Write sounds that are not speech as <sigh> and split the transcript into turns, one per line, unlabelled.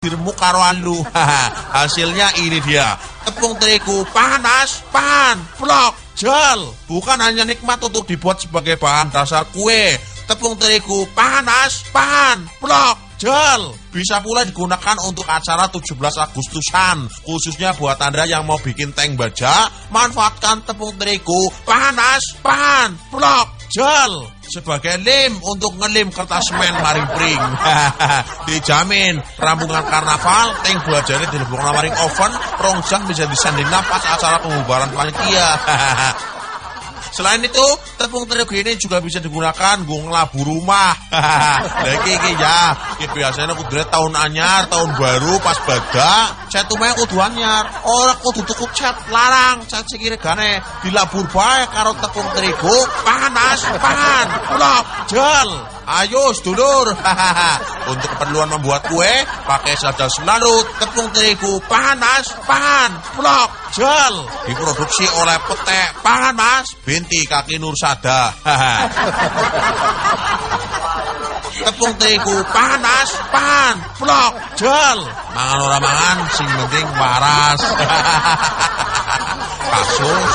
diremuk karo alu. Hasilnya ini dia. Tepung terigu panas, pan, blok, jel. Bukan hanya nikmat untuk dibuat sebagai bahan dasar kue. Tepung terigu panas, pan, blok, jel. Bisa pula digunakan untuk acara 17 Agustusan. Khususnya buat Anda yang mau bikin tank baja, manfaatkan tepung terigu panas, pan, blok, jel sebagai lem untuk ngelim kertas semen maring pring. <laughs> Dijamin rambungan karnaval tank bajane dilebokno maring oven, rong jam bisa disanding napas acara pembubaran panitia. <laughs> Selain itu, tepung terigu ini juga bisa digunakan gue ngelabu rumah. <laughs> Nah iki ya, iki biasanya kudu tahun anyar, tahun baru pas badak, cat tumae kudu anyar. Ora kudu tuku cat larang, cat sikire gane dilabur bae karo tepung terigu panas, pan, blok, jel. Ayo sedulur, <laughs> untuk keperluan membuat kue, pakai saja selalu tepung terigu panas, pan, blok, jel. Diproduksi oleh petek panas, binti kaki Nursada. <laughs> tepung terigu panas, pan, blok, jel. Mangan ora mangan, sing penting waras. <laughs> Kasus.